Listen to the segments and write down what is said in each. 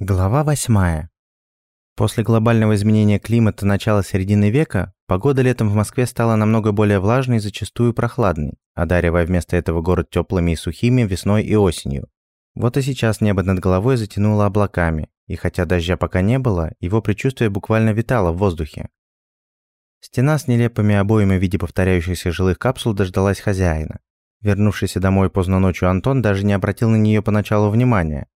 Глава 8. После глобального изменения климата начала середины века погода летом в Москве стала намного более влажной и зачастую прохладной, одаривая вместо этого город теплыми и сухими весной и осенью. Вот и сейчас небо над головой затянуло облаками, и хотя дождя пока не было, его предчувствие буквально витало в воздухе. Стена с нелепыми обоями в виде повторяющихся жилых капсул дождалась хозяина. Вернувшийся домой поздно ночью Антон даже не обратил на нее поначалу внимания,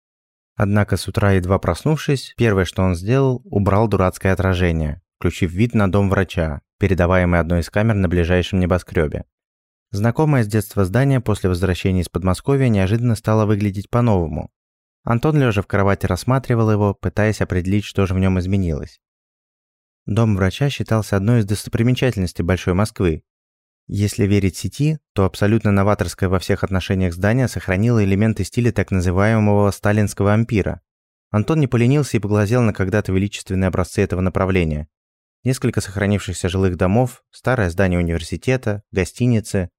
Однако с утра, едва проснувшись, первое, что он сделал, убрал дурацкое отражение, включив вид на дом врача, передаваемый одной из камер на ближайшем небоскребе. Знакомое с детства здание после возвращения из Подмосковья неожиданно стало выглядеть по-новому. Антон, лежа в кровати, рассматривал его, пытаясь определить, что же в нем изменилось. Дом врача считался одной из достопримечательностей Большой Москвы если верить сети, то абсолютно новаторское во всех отношениях здание сохранило элементы стиля так называемого сталинского ампира. Антон не поленился и поглазел на когда-то величественные образцы этого направления. Несколько сохранившихся жилых домов, старое здание университета, гостиницы.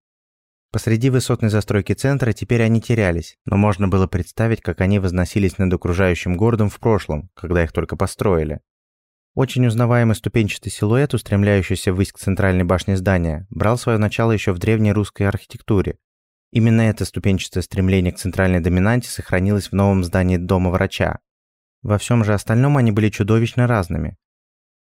Посреди высотной застройки центра теперь они терялись, но можно было представить, как они возносились над окружающим городом в прошлом, когда их только построили. Очень узнаваемый ступенчатый силуэт, устремляющийся ввысь к центральной башне здания, брал свое начало еще в древней русской архитектуре. Именно это ступенчатое стремление к центральной доминанте сохранилось в новом здании дома врача. Во всем же остальном они были чудовищно разными.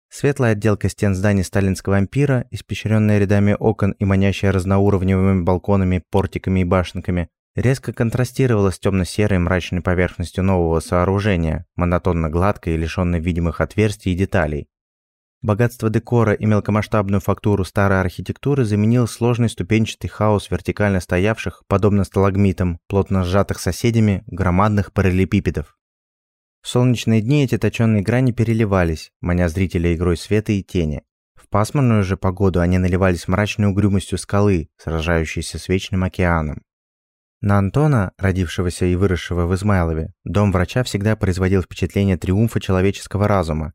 Светлая отделка стен зданий сталинского ампира, испещренная рядами окон и манящая разноуровневыми балконами, портиками и башенками, резко контрастировала с темно-серой мрачной поверхностью нового сооружения, монотонно гладкой и лишенной видимых отверстий и деталей. Богатство декора и мелкомасштабную фактуру старой архитектуры заменил сложный ступенчатый хаос вертикально стоявших, подобно сталагмитам, плотно сжатых соседями, громадных параллелепипедов. В солнечные дни эти точенные грани переливались, маня зрителя игрой света и тени. В пасмурную же погоду они наливались мрачной угрюмостью скалы, сражающейся с вечным океаном. На Антона, родившегося и выросшего в Измайлове, дом врача всегда производил впечатление триумфа человеческого разума.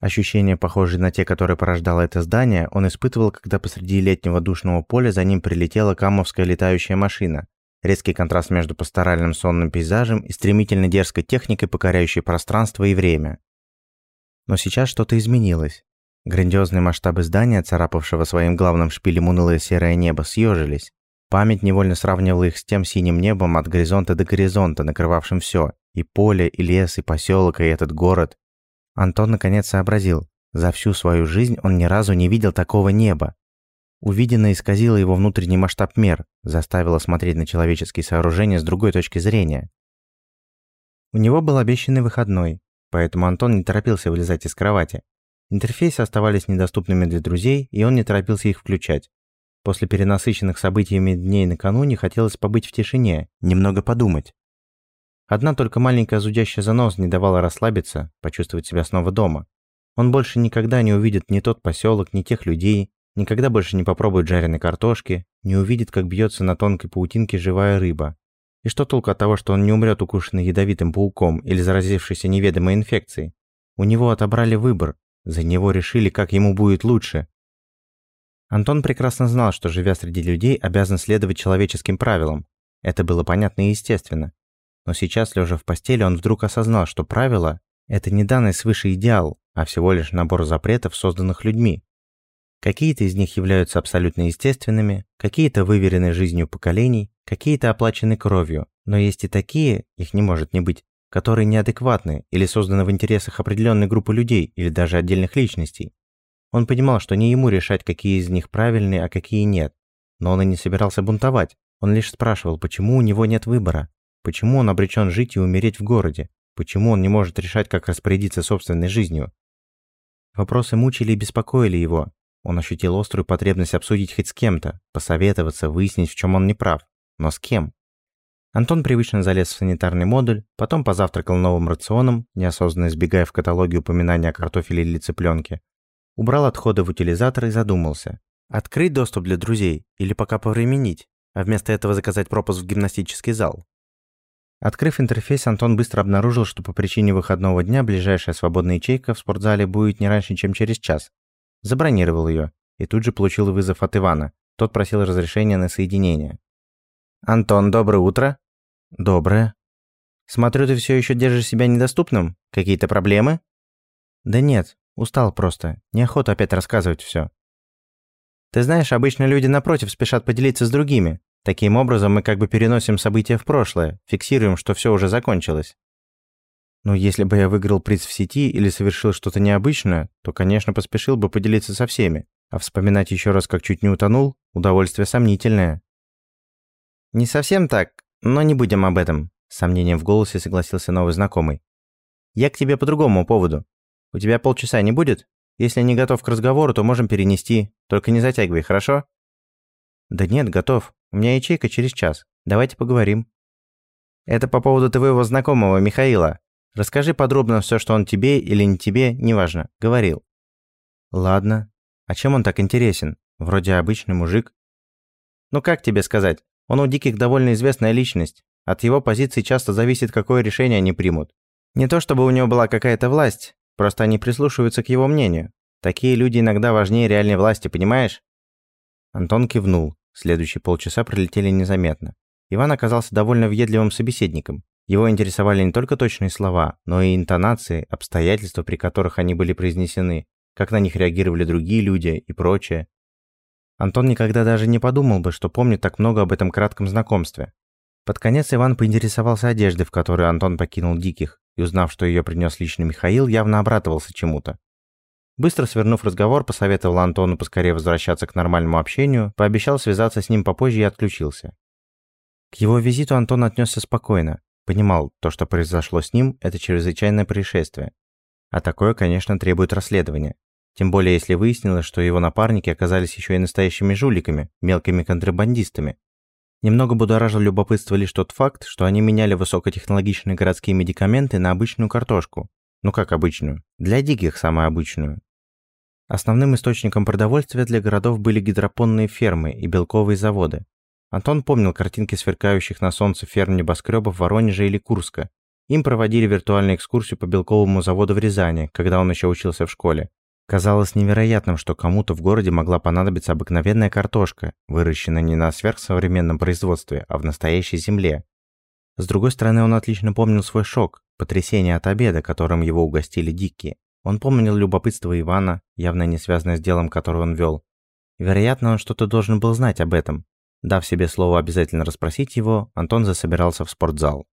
Ощущения, похожие на те, которые порождало это здание, он испытывал, когда посреди летнего душного поля за ним прилетела камовская летающая машина. Резкий контраст между пасторальным сонным пейзажем и стремительно дерзкой техникой, покоряющей пространство и время. Но сейчас что-то изменилось. Грандиозные масштабы здания, царапавшего своим главным шпилем унылое серое небо, съежились. Память невольно сравнивала их с тем синим небом от горизонта до горизонта, накрывавшим все: и поле, и лес, и поселок, и этот город. Антон наконец сообразил. За всю свою жизнь он ни разу не видел такого неба. Увиденное исказило его внутренний масштаб мер, заставило смотреть на человеческие сооружения с другой точки зрения. У него был обещанный выходной, поэтому Антон не торопился вылезать из кровати. Интерфейсы оставались недоступными для друзей, и он не торопился их включать. После перенасыщенных событиями дней накануне хотелось побыть в тишине, немного подумать. Одна только маленькая зудящая занос не давала расслабиться, почувствовать себя снова дома. Он больше никогда не увидит ни тот поселок, ни тех людей, никогда больше не попробует жареной картошки, не увидит, как бьется на тонкой паутинке живая рыба. И что толку от того, что он не умрет укушенный ядовитым пауком или заразившийся неведомой инфекцией? У него отобрали выбор, за него решили, как ему будет лучше, Антон прекрасно знал, что, живя среди людей, обязан следовать человеческим правилам. Это было понятно и естественно. Но сейчас, лежа в постели, он вдруг осознал, что правила – это не данный свыше идеал, а всего лишь набор запретов, созданных людьми. Какие-то из них являются абсолютно естественными, какие-то выверены жизнью поколений, какие-то оплачены кровью, но есть и такие, их не может не быть, которые неадекватны или созданы в интересах определенной группы людей или даже отдельных личностей. Он понимал, что не ему решать, какие из них правильные, а какие нет. Но он и не собирался бунтовать. Он лишь спрашивал, почему у него нет выбора. Почему он обречен жить и умереть в городе? Почему он не может решать, как распорядиться собственной жизнью? Вопросы мучили и беспокоили его. Он ощутил острую потребность обсудить хоть с кем-то, посоветоваться, выяснить, в чем он не прав. Но с кем? Антон привычно залез в санитарный модуль, потом позавтракал новым рационом, неосознанно избегая в каталоге упоминания о картофеле или цыпленке, Убрал отходы в утилизатор и задумался. Открыть доступ для друзей или пока повременить, а вместо этого заказать пропуск в гимнастический зал? Открыв интерфейс, Антон быстро обнаружил, что по причине выходного дня ближайшая свободная ячейка в спортзале будет не раньше, чем через час. Забронировал ее и тут же получил вызов от Ивана. Тот просил разрешения на соединение. «Антон, доброе утро». «Доброе». Смотрю, ты все еще держишь себя недоступным? Какие-то проблемы?» «Да нет, устал просто. Неохота опять рассказывать все. Ты знаешь, обычно люди напротив спешат поделиться с другими. Таким образом мы как бы переносим события в прошлое, фиксируем, что все уже закончилось. Ну, если бы я выиграл приз в сети или совершил что-то необычное, то, конечно, поспешил бы поделиться со всеми. А вспоминать еще раз, как чуть не утонул, удовольствие сомнительное. Не совсем так, но не будем об этом. С сомнением в голосе согласился новый знакомый. «Я к тебе по другому поводу. У тебя полчаса не будет? Если не готов к разговору, то можем перенести. Только не затягивай, хорошо?» «Да нет, готов. У меня ячейка через час. Давайте поговорим». «Это по поводу твоего знакомого Михаила. Расскажи подробно все, что он тебе или не тебе, неважно, говорил». «Ладно. А чем он так интересен? Вроде обычный мужик». «Ну как тебе сказать? Он у диких довольно известная личность. От его позиции часто зависит, какое решение они примут. Не то чтобы у него была какая-то власть, просто они прислушиваются к его мнению. Такие люди иногда важнее реальной власти, понимаешь? Антон кивнул. Следующие полчаса пролетели незаметно. Иван оказался довольно въедливым собеседником. Его интересовали не только точные слова, но и интонации, обстоятельства, при которых они были произнесены, как на них реагировали другие люди и прочее. Антон никогда даже не подумал бы, что помнит так много об этом кратком знакомстве. Под конец Иван поинтересовался одеждой, в которой Антон покинул Диких, и узнав, что ее принес лично Михаил, явно обрадовался чему-то. Быстро свернув разговор, посоветовал Антону поскорее возвращаться к нормальному общению, пообещал связаться с ним попозже и отключился. К его визиту Антон отнесся спокойно, понимал, то, что произошло с ним, это чрезвычайное происшествие. А такое, конечно, требует расследования. Тем более, если выяснилось, что его напарники оказались еще и настоящими жуликами, мелкими контрабандистами, Немного будоражил любопытство лишь тот факт, что они меняли высокотехнологичные городские медикаменты на обычную картошку. Ну как обычную? Для диких самую обычную. Основным источником продовольствия для городов были гидропонные фермы и белковые заводы. Антон помнил картинки сверкающих на солнце ферм небоскребов Воронежа или Курска. Им проводили виртуальную экскурсию по белковому заводу в Рязани, когда он еще учился в школе. Казалось невероятным, что кому-то в городе могла понадобиться обыкновенная картошка, выращенная не на сверхсовременном производстве, а в настоящей земле. С другой стороны, он отлично помнил свой шок, потрясение от обеда, которым его угостили дикие. Он помнил любопытство Ивана, явно не связанное с делом, которое он вел. Вероятно, он что-то должен был знать об этом. Дав себе слово обязательно расспросить его, Антон засобирался в спортзал.